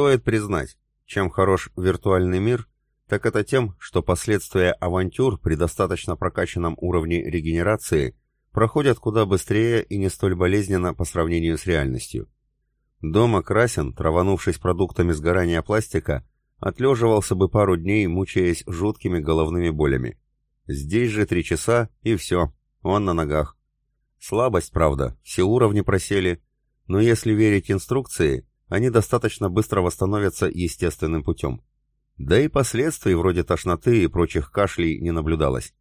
Стоит признать, чем хорош виртуальный мир, так это тем, что последствия авантюр при достаточно прокачанном уровне регенерации проходят куда быстрее и не столь болезненно по сравнению с реальностью. Дома Красин, траванувшись продуктами сгорания пластика, отлеживался бы пару дней, мучаясь жуткими головными болями. Здесь же три часа, и все, он на ногах. Слабость, правда, все уровни просели, но если верить инструкции, они достаточно быстро восстановятся естественным путем. Да и последствий вроде тошноты и прочих кашлей не наблюдалось.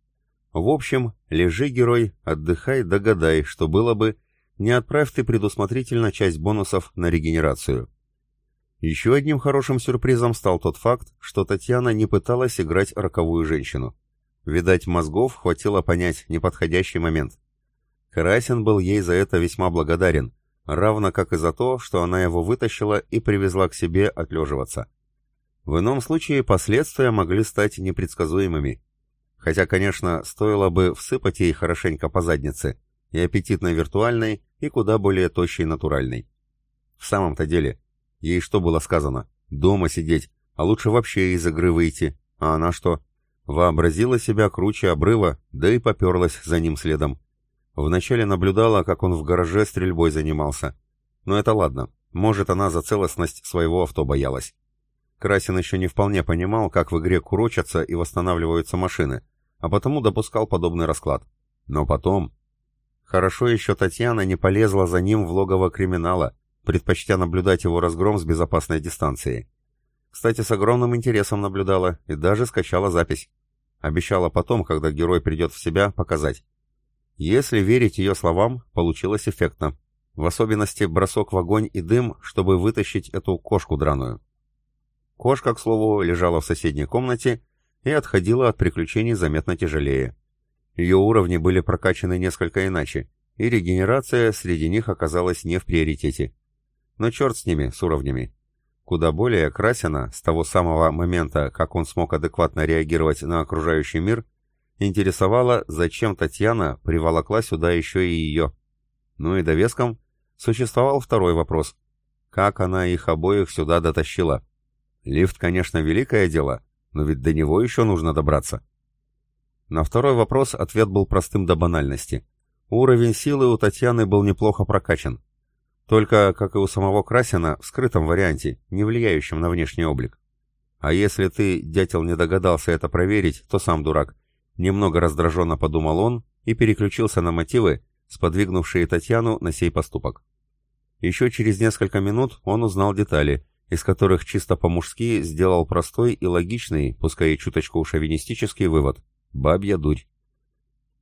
В общем, лежи, герой, отдыхай, догадай, что было бы, не отправь ты предусмотрительно часть бонусов на регенерацию. Еще одним хорошим сюрпризом стал тот факт, что Татьяна не пыталась играть роковую женщину. Видать, мозгов хватило понять неподходящий момент. Карасин был ей за это весьма благодарен, равно как и за то, что она его вытащила и привезла к себе отлеживаться. В ином случае последствия могли стать непредсказуемыми. Хотя, конечно, стоило бы всыпать ей хорошенько по заднице, и аппетитной виртуальной, и куда более тощей натуральной. В самом-то деле, ей что было сказано? Дома сидеть, а лучше вообще из игры выйти. А она что? Вообразила себя круче обрыва, да и поперлась за ним следом. Вначале наблюдала, как он в гараже стрельбой занимался. Но это ладно, может, она за целостность своего авто боялась. Красин еще не вполне понимал, как в игре курочатся и восстанавливаются машины, а потому допускал подобный расклад. Но потом... Хорошо еще Татьяна не полезла за ним в логово криминала, предпочтя наблюдать его разгром с безопасной дистанции. Кстати, с огромным интересом наблюдала и даже скачала запись. Обещала потом, когда герой придет в себя, показать. Если верить ее словам, получилось эффектно. В особенности бросок в огонь и дым, чтобы вытащить эту кошку драную. Кошка, к слову, лежала в соседней комнате и отходила от приключений заметно тяжелее. Ее уровни были прокачаны несколько иначе, и регенерация среди них оказалась не в приоритете. Но черт с ними, с уровнями. Куда более Красина, с того самого момента, как он смог адекватно реагировать на окружающий мир, интересовало, зачем Татьяна приволокла сюда еще и ее. Ну и довеском существовал второй вопрос. Как она их обоих сюда дотащила? Лифт, конечно, великое дело, но ведь до него еще нужно добраться. На второй вопрос ответ был простым до банальности. Уровень силы у Татьяны был неплохо прокачан. Только, как и у самого Красина, в скрытом варианте, не влияющем на внешний облик. А если ты, дятел, не догадался это проверить, то сам дурак, Немного раздраженно подумал он и переключился на мотивы, сподвигнувшие Татьяну на сей поступок. Еще через несколько минут он узнал детали, из которых чисто по-мужски сделал простой и логичный, пускай и чуточку шовинистический вывод – бабья дурь.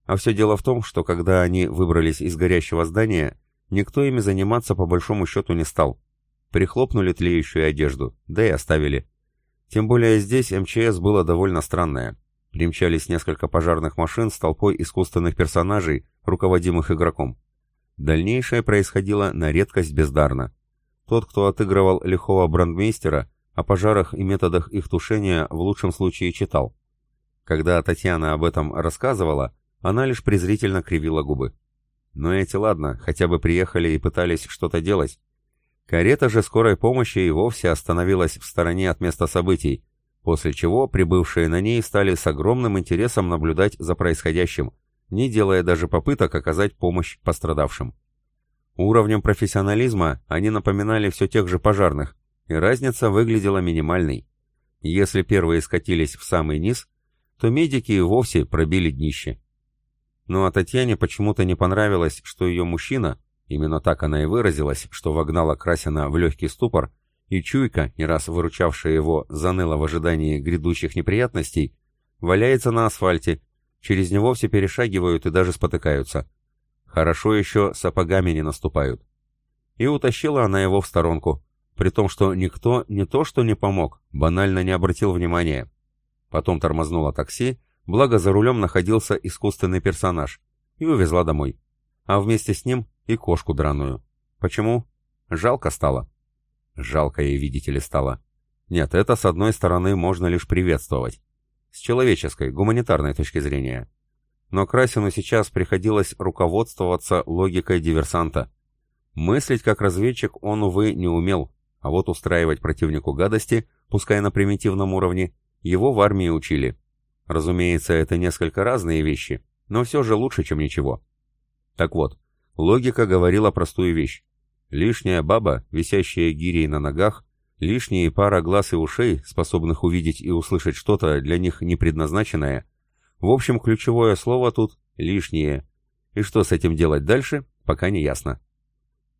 А все дело в том, что когда они выбрались из горящего здания, никто ими заниматься по большому счету не стал. Прихлопнули тлеющую одежду, да и оставили. Тем более здесь МЧС было довольно странное. Примчались несколько пожарных машин с толпой искусственных персонажей, руководимых игроком. Дальнейшее происходило на редкость бездарно. Тот, кто отыгрывал лихого брандмейстера, о пожарах и методах их тушения в лучшем случае читал. Когда Татьяна об этом рассказывала, она лишь презрительно кривила губы. Но эти ладно, хотя бы приехали и пытались что-то делать. Карета же скорой помощи и вовсе остановилась в стороне от места событий, после чего прибывшие на ней стали с огромным интересом наблюдать за происходящим, не делая даже попыток оказать помощь пострадавшим. Уровнем профессионализма они напоминали все тех же пожарных, и разница выглядела минимальной. Если первые скатились в самый низ, то медики и вовсе пробили днище. Ну а Татьяне почему-то не понравилось, что ее мужчина, именно так она и выразилась, что вогнала Красина в легкий ступор, и чуйка, не раз выручавшая его, заныла в ожидании грядущих неприятностей, валяется на асфальте, через него все перешагивают и даже спотыкаются. Хорошо еще сапогами не наступают. И утащила она его в сторонку, при том, что никто не то что не помог, банально не обратил внимания. Потом тормознула такси, благо за рулем находился искусственный персонаж, и увезла домой. А вместе с ним и кошку драную. Почему? Жалко стало. Жалко ей, видите ли, стало. Нет, это, с одной стороны, можно лишь приветствовать. С человеческой, гуманитарной точки зрения. Но Красину сейчас приходилось руководствоваться логикой диверсанта. Мыслить как разведчик он, увы, не умел, а вот устраивать противнику гадости, пускай на примитивном уровне, его в армии учили. Разумеется, это несколько разные вещи, но все же лучше, чем ничего. Так вот, логика говорила простую вещь. Лишняя баба, висящая гирей на ногах, лишние пара глаз и ушей, способных увидеть и услышать что-то для них не предназначенное. В общем, ключевое слово тут «лишнее». И что с этим делать дальше, пока не ясно.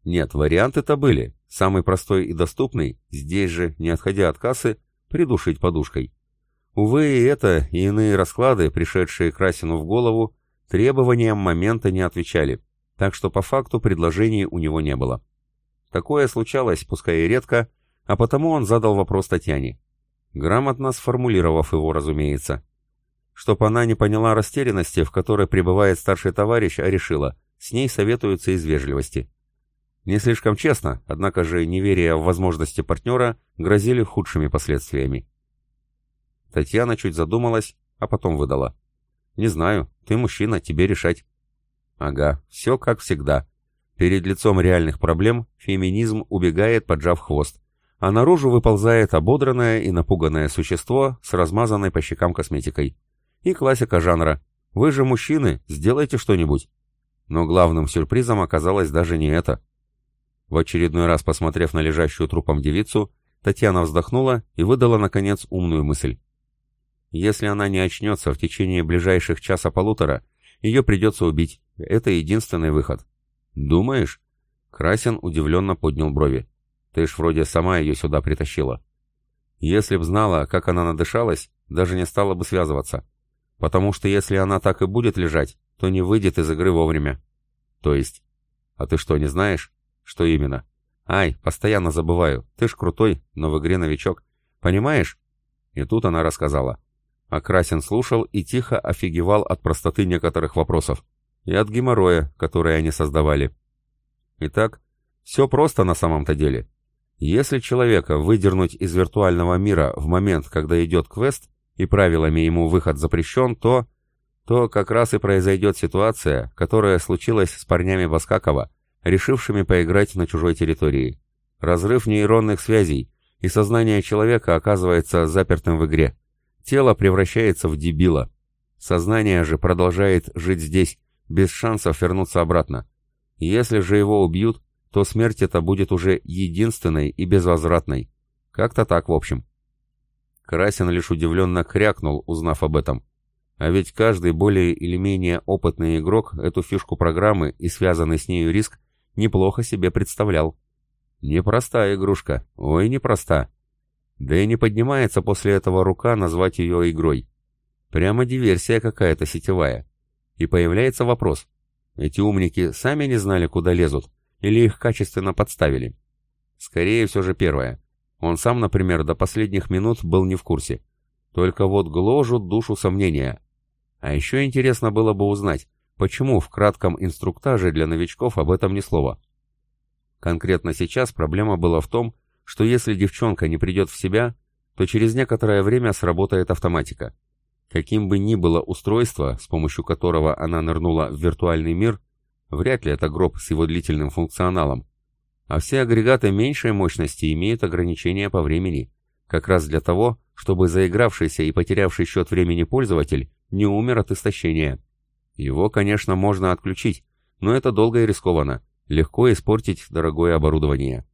Нет, варианты-то были. Самый простой и доступный, здесь же, не отходя от кассы, придушить подушкой. Увы, и это, и иные расклады, пришедшие Красину в голову, требованиям момента не отвечали, так что по факту предложений у него не было. Такое случалось, пускай и редко, а потому он задал вопрос Татьяне. Грамотно сформулировав его, разумеется. Чтоб она не поняла растерянности, в которой пребывает старший товарищ, а решила, с ней советуются из вежливости. Не слишком честно, однако же неверие в возможности партнера грозили худшими последствиями. Татьяна чуть задумалась, а потом выдала. «Не знаю, ты мужчина, тебе решать». «Ага, все как всегда. Перед лицом реальных проблем феминизм убегает, поджав хвост, а наружу выползает ободранное и напуганное существо с размазанной по щекам косметикой. И классика жанра «Вы же мужчины, сделайте что-нибудь». Но главным сюрпризом оказалось даже не это. В очередной раз посмотрев на лежащую трупом девицу, Татьяна вздохнула и выдала, наконец, умную мысль. Если она не очнется в течение ближайших часа-полутора, ее придется убить. Это единственный выход. Думаешь? Красин удивленно поднял брови. Ты ж вроде сама ее сюда притащила. Если б знала, как она надышалась, даже не стала бы связываться. Потому что если она так и будет лежать, то не выйдет из игры вовремя. То есть? А ты что, не знаешь? Что именно? Ай, постоянно забываю. Ты ж крутой, но в игре новичок. Понимаешь? И тут она рассказала. А Красин слушал и тихо офигевал от простоты некоторых вопросов. И от геморроя, который они создавали. Итак, все просто на самом-то деле. Если человека выдернуть из виртуального мира в момент, когда идет квест, и правилами ему выход запрещен, то... то как раз и произойдет ситуация, которая случилась с парнями Баскакова, решившими поиграть на чужой территории. Разрыв нейронных связей, и сознание человека оказывается запертым в игре. Тело превращается в дебила. Сознание же продолжает жить здесь, без шансов вернуться обратно. Если же его убьют, то смерть эта будет уже единственной и безвозвратной. Как-то так, в общем. Красин лишь удивленно крякнул, узнав об этом. А ведь каждый более или менее опытный игрок эту фишку программы и связанный с нею риск неплохо себе представлял. Непростая игрушка, ой, непроста. Да и не поднимается после этого рука назвать ее игрой. Прямо диверсия какая-то сетевая. И появляется вопрос. Эти умники сами не знали, куда лезут, или их качественно подставили? Скорее все же первое. Он сам, например, до последних минут был не в курсе. Только вот гложут душу сомнения. А еще интересно было бы узнать, Почему в кратком инструктаже для новичков об этом ни слова? Конкретно сейчас проблема была в том, что если девчонка не придет в себя, то через некоторое время сработает автоматика. Каким бы ни было устройство, с помощью которого она нырнула в виртуальный мир, вряд ли это гроб с его длительным функционалом. А все агрегаты меньшей мощности имеют ограничения по времени, как раз для того, чтобы заигравшийся и потерявший счет времени пользователь не умер от истощения. Его, конечно, можно отключить, но это долго и рискованно, легко испортить дорогое оборудование.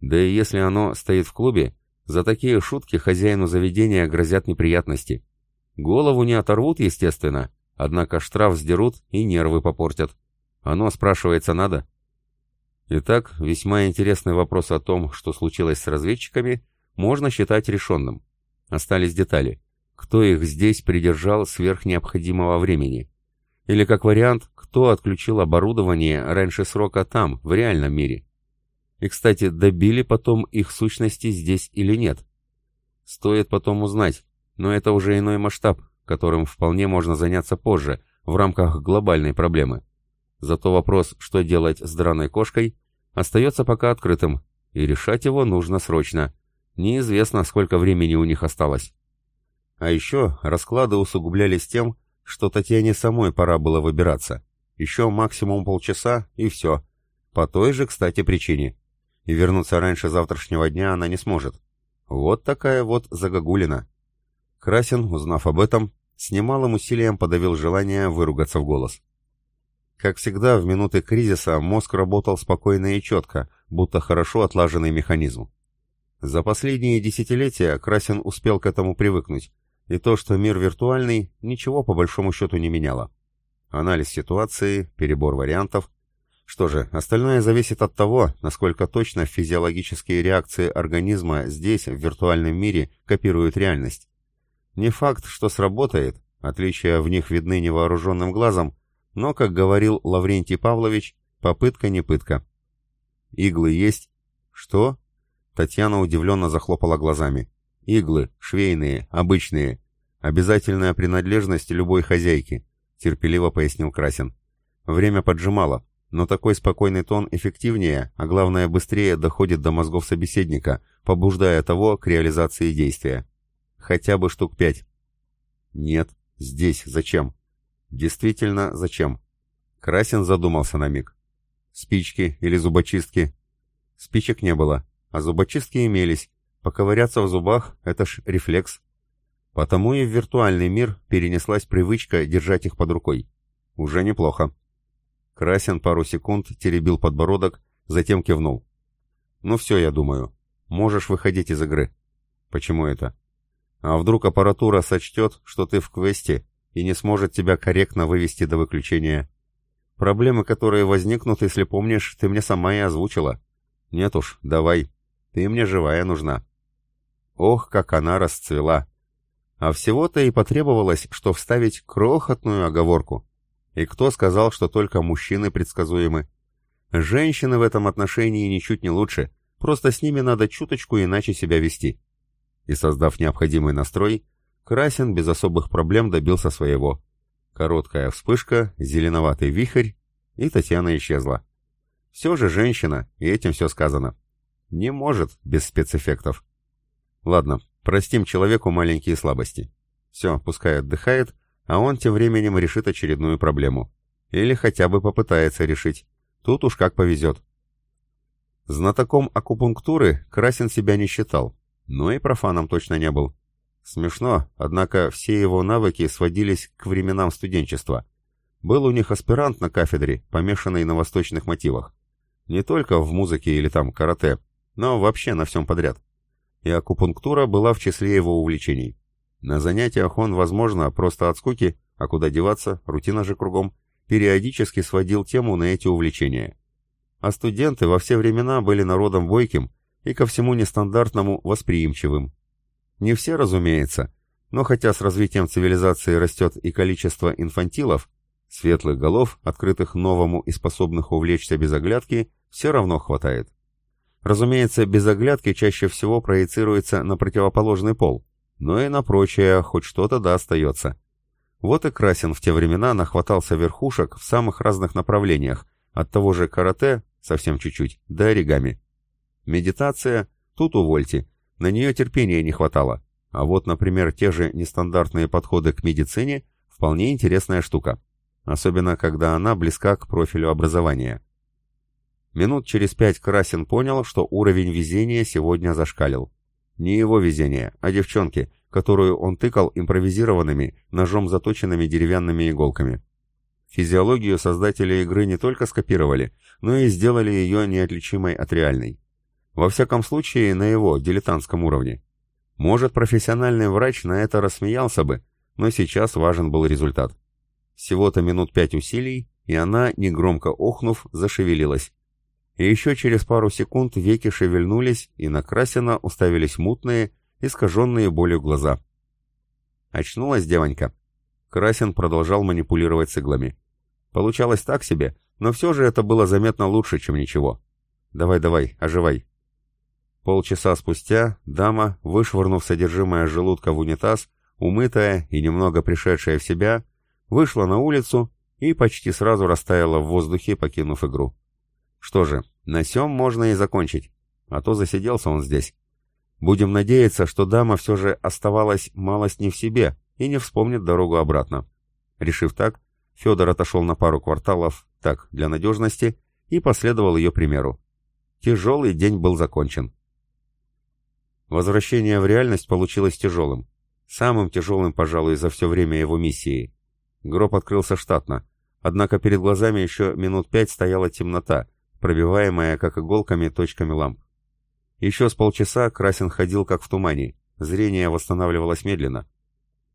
Да и если оно стоит в клубе, за такие шутки хозяину заведения грозят неприятности. Голову не оторвут, естественно, однако штраф сдерут и нервы попортят. Оно, спрашивается, надо? Итак, весьма интересный вопрос о том, что случилось с разведчиками, можно считать решенным. Остались детали. Кто их здесь придержал сверх необходимого времени? Или, как вариант, кто отключил оборудование раньше срока там, в реальном мире. И, кстати, добили потом их сущности здесь или нет. Стоит потом узнать, но это уже иной масштаб, которым вполне можно заняться позже, в рамках глобальной проблемы. Зато вопрос, что делать с драной кошкой, остается пока открытым, и решать его нужно срочно. Неизвестно, сколько времени у них осталось. А еще расклады усугублялись тем, что Татьяне самой пора было выбираться. Еще максимум полчаса, и все. По той же, кстати, причине. и вернуться раньше завтрашнего дня она не сможет. Вот такая вот загогулина. Красин, узнав об этом, с немалым усилием подавил желание выругаться в голос. Как всегда, в минуты кризиса мозг работал спокойно и четко, будто хорошо отлаженный механизм. За последние десятилетия Красин успел к этому привыкнуть, и то, что мир виртуальный, ничего по большому счету не меняло. Анализ ситуации, перебор вариантов. Что же, остальное зависит от того, насколько точно физиологические реакции организма здесь, в виртуальном мире, копируют реальность. Не факт, что сработает, отличия в них видны невооруженным глазом, но, как говорил Лаврентий Павлович, попытка не пытка. «Иглы есть?» «Что?» Татьяна удивленно захлопала глазами. «Иглы, швейные, обычные. Обязательная принадлежность любой хозяйки», терпеливо пояснил Красин. Время поджимало, но такой спокойный тон эффективнее, а главное быстрее доходит до мозгов собеседника, побуждая того к реализации действия. Хотя бы штук пять. Нет, здесь зачем? Действительно, зачем? Красин задумался на миг. Спички или зубочистки? Спичек не было, а зубочистки имелись. Поковыряться в зубах — это ж рефлекс. Потому и в виртуальный мир перенеслась привычка держать их под рукой. Уже неплохо. Красин пару секунд теребил подбородок, затем кивнул. «Ну все, я думаю. Можешь выходить из игры». «Почему это?» «А вдруг аппаратура сочтет, что ты в квесте, и не сможет тебя корректно вывести до выключения. Проблемы, которые возникнут, если помнишь, ты мне сама и озвучила. Нет уж, давай. Ты мне живая нужна. Ох, как она расцвела. А всего-то и потребовалось, что вставить крохотную оговорку. И кто сказал, что только мужчины предсказуемы? Женщины в этом отношении ничуть не лучше, просто с ними надо чуточку иначе себя вести. И создав необходимый настрой, Красин без особых проблем добился своего. Короткая вспышка, зеленоватый вихрь, и Татьяна исчезла. Все же женщина, и этим все сказано. Не может без спецэффектов. Ладно, простим человеку маленькие слабости. Все, пускай отдыхает, а он тем временем решит очередную проблему. Или хотя бы попытается решить. Тут уж как повезет. Знатоком акупунктуры Красин себя не считал, но и профаном точно не был. Смешно, однако все его навыки сводились к временам студенчества. Был у них аспирант на кафедре, помешанный на восточных мотивах. Не только в музыке или там карате, но вообще на всем подряд. И акупунктура была в числе его увлечений. На занятиях он, возможно, просто от скуки, а куда деваться, рутина же кругом, периодически сводил тему на эти увлечения. А студенты во все времена были народом бойким и ко всему нестандартному восприимчивым. Не все, разумеется, но хотя с развитием цивилизации растет и количество инфантилов, светлых голов, открытых новому и способных увлечься без оглядки, все равно хватает. Разумеется, без оглядки чаще всего проецируется на противоположный пол, но и на прочее хоть что-то да остается. Вот и Красин в те времена нахватался верхушек в самых разных направлениях, от того же карате, совсем чуть-чуть, до оригами. Медитация, тут увольте, на нее терпения не хватало. А вот, например, те же нестандартные подходы к медицине – вполне интересная штука. Особенно, когда она близка к профилю образования. Минут через пять Красин понял, что уровень везения сегодня зашкалил. Не его везение, а девчонки, которую он тыкал импровизированными, ножом заточенными деревянными иголками. Физиологию создатели игры не только скопировали, но и сделали ее неотличимой от реальной. Во всяком случае, на его дилетантском уровне. Может, профессиональный врач на это рассмеялся бы, но сейчас важен был результат. Всего-то минут пять усилий, и она, негромко охнув, зашевелилась. И еще через пару секунд веки шевельнулись, и на Красина уставились мутные, искаженные болью глаза. Очнулась девонька. Красин продолжал манипулировать с иглами. Получалось так себе, но все же это было заметно лучше, чем ничего. «Давай-давай, оживай», Полчаса спустя дама, вышвырнув содержимое желудка в унитаз, умытая и немного пришедшая в себя, вышла на улицу и почти сразу растаяла в воздухе, покинув игру. Что же, на сём можно и закончить, а то засиделся он здесь. Будем надеяться, что дама все же оставалась малость не в себе и не вспомнит дорогу обратно. Решив так, Федор отошел на пару кварталов, так, для надежности, и последовал ее примеру. Тяжелый день был закончен. Возвращение в реальность получилось тяжелым. Самым тяжелым, пожалуй, за все время его миссии. Гроб открылся штатно, однако перед глазами еще минут пять стояла темнота, пробиваемая, как иголками, точками ламп. Еще с полчаса Красин ходил как в тумане, зрение восстанавливалось медленно.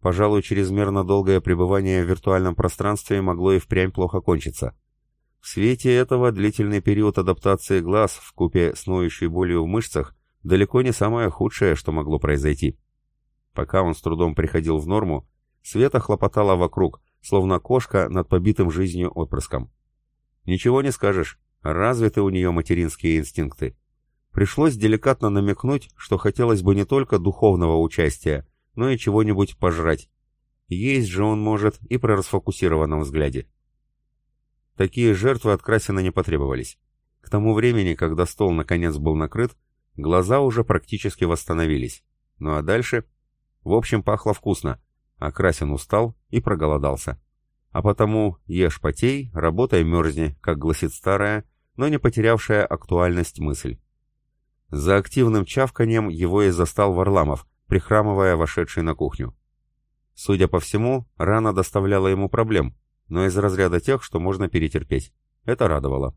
Пожалуй, чрезмерно долгое пребывание в виртуальном пространстве могло и впрямь плохо кончиться. В свете этого длительный период адаптации глаз в купе с ноющей болью в мышцах далеко не самое худшее, что могло произойти. Пока он с трудом приходил в норму, Света хлопотала вокруг, словно кошка над побитым жизнью отпрыском. Ничего не скажешь, развиты у нее материнские инстинкты. Пришлось деликатно намекнуть, что хотелось бы не только духовного участия, но и чего-нибудь пожрать. Есть же он может и при расфокусированном взгляде. Такие жертвы от Красина не потребовались. К тому времени, когда стол наконец был накрыт, глаза уже практически восстановились. Ну а дальше... В общем, пахло вкусно, а Красин устал и проголодался. А потому ешь потей, работай мерзни, как гласит старая, но не потерявшая актуальность мысль. За активным чавканием его и застал Варламов, прихрамывая вошедший на кухню. Судя по всему, рана доставляла ему проблем, но из разряда тех, что можно перетерпеть. Это радовало.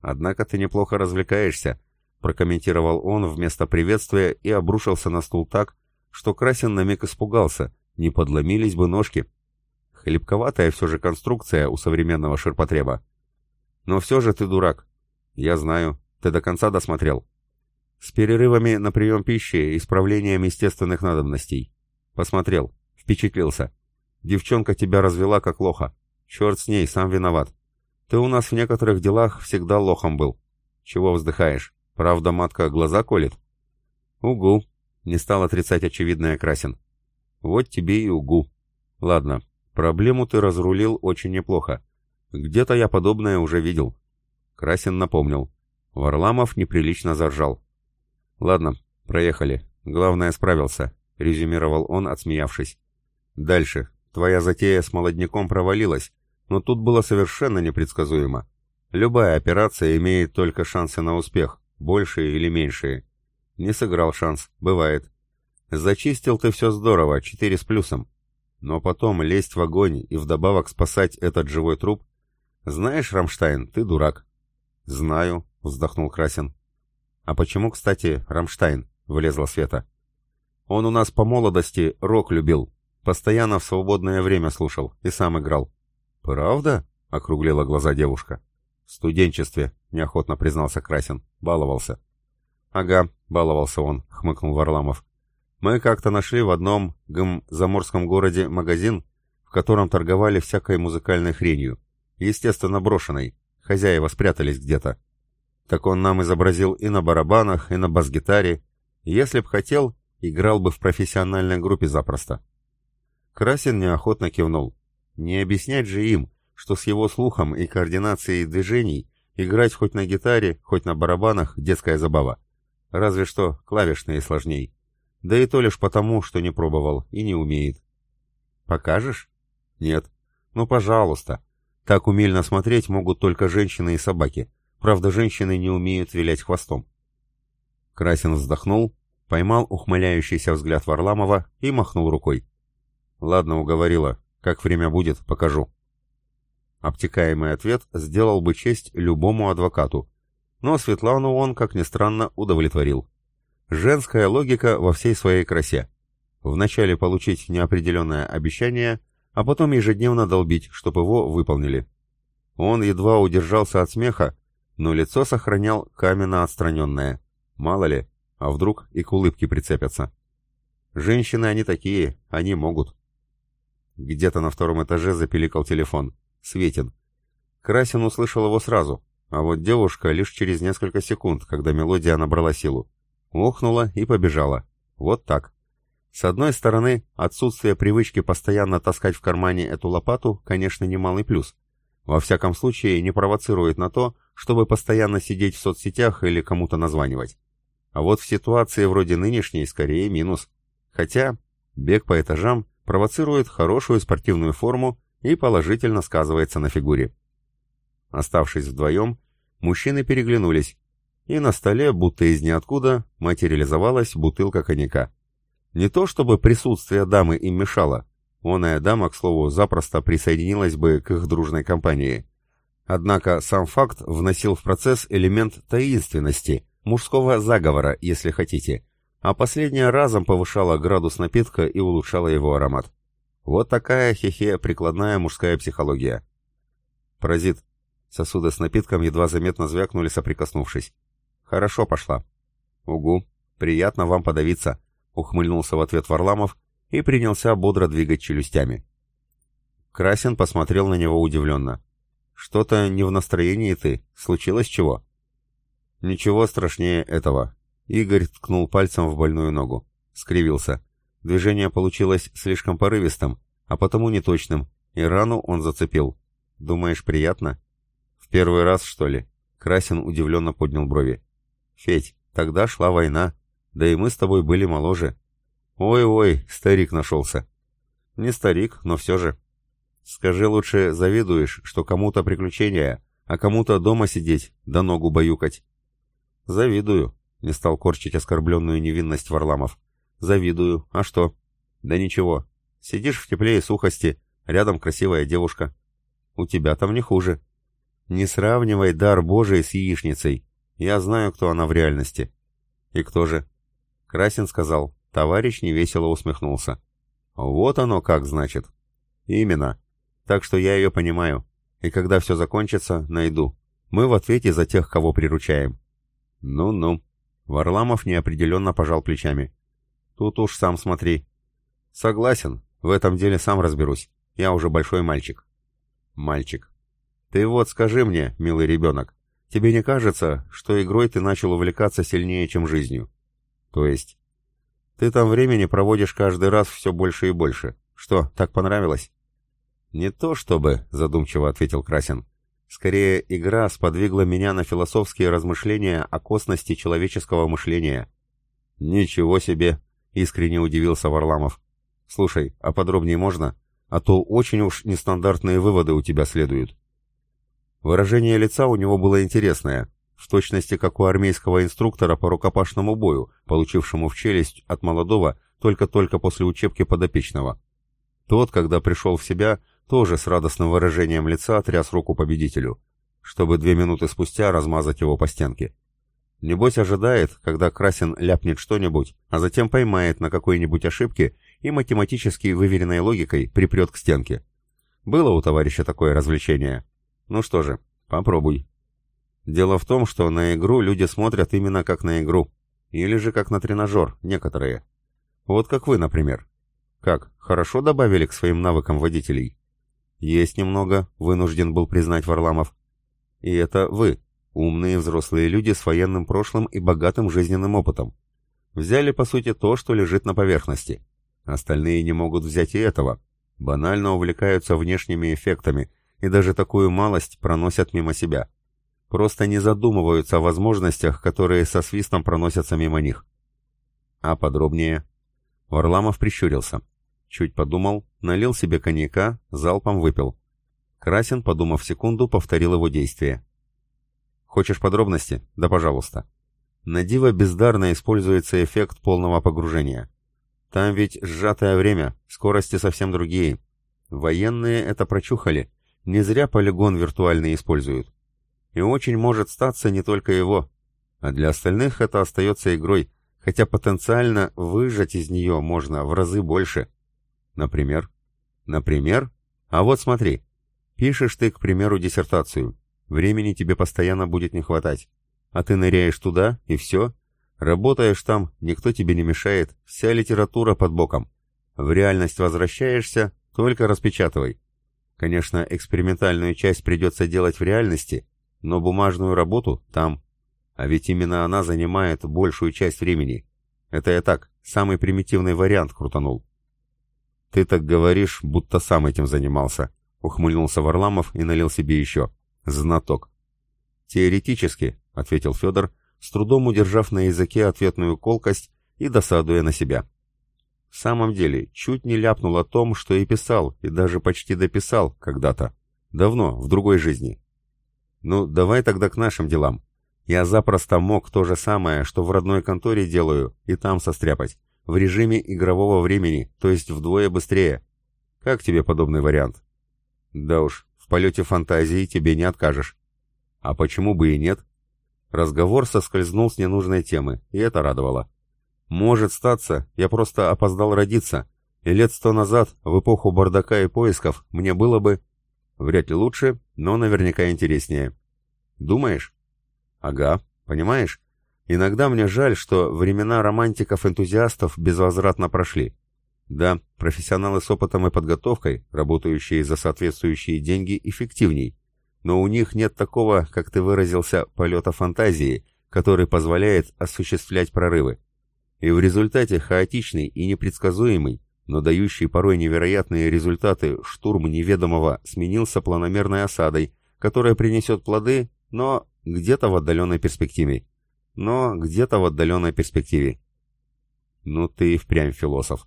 «Однако ты неплохо развлекаешься», — прокомментировал он вместо приветствия и обрушился на стул так, что Красин на миг испугался, не подломились бы ножки. Хлебковатая все же конструкция у современного ширпотреба. Но все же ты дурак. Я знаю, ты до конца досмотрел. С перерывами на прием пищи и исправлением естественных надобностей. Посмотрел, впечатлился. Девчонка тебя развела как лоха. Черт с ней, сам виноват. Ты у нас в некоторых делах всегда лохом был. Чего вздыхаешь? Правда, матка глаза колет? Угу. Не стал отрицать очевидное Красин. Вот тебе и угу. Ладно, проблему ты разрулил очень неплохо. Где-то я подобное уже видел. Красин напомнил. Варламов неприлично заржал. «Ладно, проехали. Главное, справился», — резюмировал он, отсмеявшись. «Дальше. Твоя затея с молодняком провалилась, но тут было совершенно непредсказуемо. Любая операция имеет только шансы на успех, большие или меньшие. Не сыграл шанс, бывает. Зачистил ты все здорово, четыре с плюсом. Но потом лезть в огонь и вдобавок спасать этот живой труп... Знаешь, Рамштайн, ты дурак. Знаю, вздохнул Красин. «А почему, кстати, Рамштайн?» — влезла Света. «Он у нас по молодости рок любил. Постоянно в свободное время слушал и сам играл». «Правда?» — округлила глаза девушка. «В студенчестве», — неохотно признался Красин. «Баловался». «Ага», — баловался он, — хмыкнул Варламов. «Мы как-то нашли в одном, гм, заморском городе магазин, в котором торговали всякой музыкальной хренью. Естественно, брошенной. Хозяева спрятались где-то. Так он нам изобразил и на барабанах, и на бас-гитаре. Если б хотел, играл бы в профессиональной группе запросто. Красин неохотно кивнул. Не объяснять же им, что с его слухом и координацией движений играть хоть на гитаре, хоть на барабанах — детская забава. Разве что клавишные сложней. Да и то лишь потому, что не пробовал и не умеет. Покажешь? Нет. Ну, пожалуйста. Так умельно смотреть могут только женщины и собаки. Правда, женщины не умеют вилять хвостом. Красин вздохнул, поймал ухмыляющийся взгляд Варламова и махнул рукой. «Ладно, уговорила. Как время будет, покажу». Обтекаемый ответ сделал бы честь любому адвокату, но Светлану он, как ни странно, удовлетворил. Женская логика во всей своей красе. Вначале получить неопределенное обещание, а потом ежедневно долбить, чтобы его выполнили. Он едва удержался от смеха, но лицо сохранял каменно отстраненное. Мало ли, а вдруг и к улыбке прицепятся. Женщины они такие, они могут. Где-то на втором этаже запиликал телефон. Светин. Красин услышал его сразу, а вот девушка лишь через несколько секунд, когда мелодия набрала силу. Охнула и побежала. Вот так. С одной стороны, отсутствие привычки постоянно таскать в кармане эту лопату, конечно, немалый плюс. Во всяком случае, не провоцирует на то, чтобы постоянно сидеть в соцсетях или кому-то названивать. А вот в ситуации вроде нынешней скорее минус. Хотя бег по этажам провоцирует хорошую спортивную форму и положительно сказывается на фигуре. Оставшись вдвоем, мужчины переглянулись, и на столе, будто из ниоткуда, материализовалась бутылка коньяка. Не то чтобы присутствие дамы им мешало, оная дама, к слову, запросто присоединилась бы к их дружной компании. Однако сам факт вносил в процесс элемент таинственности, мужского заговора, если хотите, а последняя разом повышала градус напитка и улучшала его аромат. Вот такая хехе прикладная мужская психология. Паразит. Сосуды с напитком едва заметно звякнули, соприкоснувшись. Хорошо пошла. Угу. Приятно вам подавиться, ухмыльнулся в ответ Варламов и принялся бодро двигать челюстями. Красин посмотрел на него удивленно. «Что-то не в настроении ты. Случилось чего?» «Ничего страшнее этого». Игорь ткнул пальцем в больную ногу. Скривился. Движение получилось слишком порывистым, а потому неточным, и рану он зацепил. «Думаешь, приятно?» «В первый раз, что ли?» Красин удивленно поднял брови. «Федь, тогда шла война, да и мы с тобой были моложе. Ой-ой, старик нашелся». «Не старик, но все же». «Скажи лучше, завидуешь, что кому-то приключения, а кому-то дома сидеть, да ногу баюкать?» «Завидую», — не стал корчить оскорбленную невинность Варламов. «Завидую. А что?» «Да ничего. Сидишь в тепле и сухости, рядом красивая девушка. У тебя там не хуже. Не сравнивай дар Божий с яичницей. Я знаю, кто она в реальности». «И кто же?» Красин сказал. Товарищ невесело усмехнулся. «Вот оно как, значит». «Именно. Так что я ее понимаю. И когда все закончится, найду. Мы в ответе за тех, кого приручаем». «Ну-ну». Варламов неопределенно пожал плечами. «Тут уж сам смотри». «Согласен. В этом деле сам разберусь. Я уже большой мальчик». «Мальчик. Ты вот скажи мне, милый ребенок, тебе не кажется, что игрой ты начал увлекаться сильнее, чем жизнью?» «То есть?» «Ты там времени проводишь каждый раз все больше и больше. Что, так понравилось?» «Не то чтобы», — задумчиво ответил Красин. Скорее, игра сподвигла меня на философские размышления о косности человеческого мышления. «Ничего себе!» — искренне удивился Варламов. «Слушай, а подробнее можно? А то очень уж нестандартные выводы у тебя следуют». Выражение лица у него было интересное, в точности как у армейского инструктора по рукопашному бою, получившему в челюсть от молодого только-только после учебки подопечного. Тот, когда пришел в себя, тоже с радостным выражением лица тряс руку победителю, чтобы две минуты спустя размазать его по стенке. Небось ожидает, когда Красин ляпнет что-нибудь, а затем поймает на какой-нибудь ошибке и математически выверенной логикой припрет к стенке. Было у товарища такое развлечение. Ну что же, попробуй. Дело в том, что на игру люди смотрят именно как на игру. Или же как на тренажер, некоторые. Вот как вы, например. Как, хорошо добавили к своим навыкам водителей? «Есть немного», — вынужден был признать Варламов. «И это вы, умные взрослые люди с военным прошлым и богатым жизненным опытом. Взяли, по сути, то, что лежит на поверхности. Остальные не могут взять и этого. Банально увлекаются внешними эффектами и даже такую малость проносят мимо себя. Просто не задумываются о возможностях, которые со свистом проносятся мимо них. А подробнее? Варламов прищурился. Чуть подумал, налил себе коньяка, залпом выпил. Красин, подумав секунду, повторил его действие. «Хочешь подробности? Да пожалуйста». На диво бездарно используется эффект полного погружения. Там ведь сжатое время, скорости совсем другие. Военные это прочухали, не зря полигон виртуальный используют. И очень может статься не только его. А для остальных это остается игрой, хотя потенциально выжать из нее можно в разы больше. Например? Например? А вот смотри. Пишешь ты, к примеру, диссертацию. Времени тебе постоянно будет не хватать. А ты ныряешь туда, и все. Работаешь там, никто тебе не мешает, вся литература под боком. В реальность возвращаешься, только распечатывай. Конечно, экспериментальную часть придется делать в реальности, но бумажную работу там. А ведь именно она занимает большую часть времени. Это я так, самый примитивный вариант крутанул. «Ты так говоришь, будто сам этим занимался», — ухмыльнулся Варламов и налил себе еще. «Знаток». «Теоретически», — ответил Федор, с трудом удержав на языке ответную колкость и досадуя на себя. В самом деле, чуть не ляпнул о том, что и писал, и даже почти дописал когда-то. Давно, в другой жизни. Ну, давай тогда к нашим делам. Я запросто мог то же самое, что в родной конторе делаю, и там состряпать. В режиме игрового времени, то есть вдвое быстрее. Как тебе подобный вариант? Да уж, полете фантазии тебе не откажешь. А почему бы и нет? Разговор соскользнул с ненужной темы, и это радовало. Может статься, я просто опоздал родиться, и лет сто назад, в эпоху бардака и поисков, мне было бы... Вряд ли лучше, но наверняка интереснее. Думаешь? Ага, понимаешь? Иногда мне жаль, что времена романтиков-энтузиастов безвозвратно прошли. Да, профессионалы с опытом и подготовкой, работающие за соответствующие деньги, эффективней. Но у них нет такого, как ты выразился, полета фантазии, который позволяет осуществлять прорывы. И в результате хаотичный и непредсказуемый, но дающий порой невероятные результаты штурм неведомого сменился планомерной осадой, которая принесет плоды, но где-то в отдаленной перспективе. Но где-то в отдаленной перспективе. Ну ты и впрямь философ.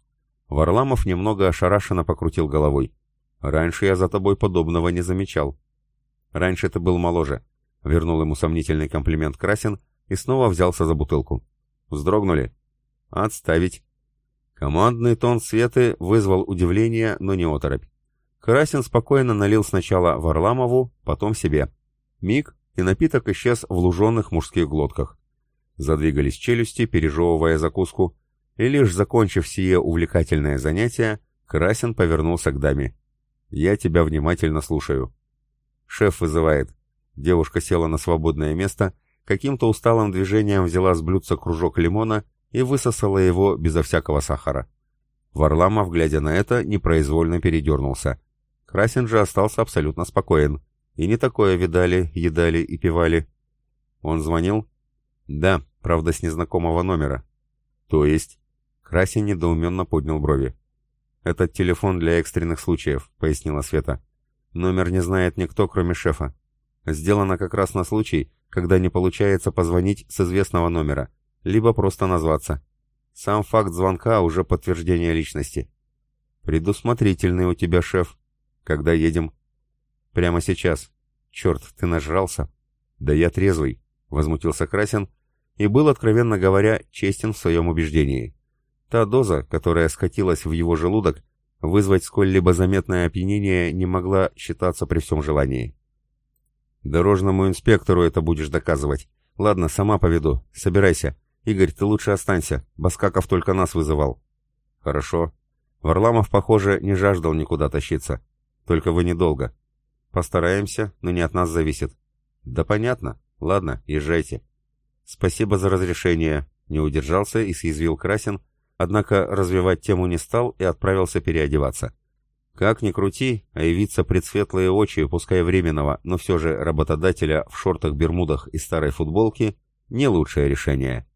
Варламов немного ошарашенно покрутил головой. Раньше я за тобой подобного не замечал. Раньше ты был моложе. Вернул ему сомнительный комплимент Красин и снова взялся за бутылку. Вздрогнули? Отставить. Командный тон Светы вызвал удивление, но не оторопь. Красин спокойно налил сначала Варламову, потом себе. Миг, и напиток исчез в луженных мужских глотках. Задвигались челюсти, пережевывая закуску, и лишь закончив сие увлекательное занятие, Красин повернулся к даме. «Я тебя внимательно слушаю». «Шеф вызывает». Девушка села на свободное место, каким-то усталым движением взяла с блюдца кружок лимона и высосала его безо всякого сахара. Варламов, глядя на это, непроизвольно передернулся. Красин же остался абсолютно спокоен. И не такое видали, едали и пивали. Он звонил? Да, правда, с незнакомого номера. То есть? Красин недоуменно поднял брови. «Этот телефон для экстренных случаев», — пояснила Света. «Номер не знает никто, кроме шефа. Сделано как раз на случай, когда не получается позвонить с известного номера, либо просто назваться. Сам факт звонка уже подтверждение личности». «Предусмотрительный у тебя шеф. Когда едем?» Прямо сейчас. Черт, ты нажрался. Да я трезвый, возмутился Красин и был, откровенно говоря, честен в своем убеждении. Та доза, которая скатилась в его желудок, вызвать сколь-либо заметное опьянение не могла считаться при всем желании. «Дорожному инспектору это будешь доказывать. Ладно, сама поведу. Собирайся. Игорь, ты лучше останься. Баскаков только нас вызывал». «Хорошо. Варламов, похоже, не жаждал никуда тащиться. Только вы недолго. Постараемся, но не от нас зависит. Да понятно. Ладно, езжайте. Спасибо за разрешение. Не удержался и съязвил Красин, однако развивать тему не стал и отправился переодеваться. Как ни крути, а явиться предсветлые очи, пускай временного, но все же работодателя в шортах-бермудах и старой футболке, не лучшее решение.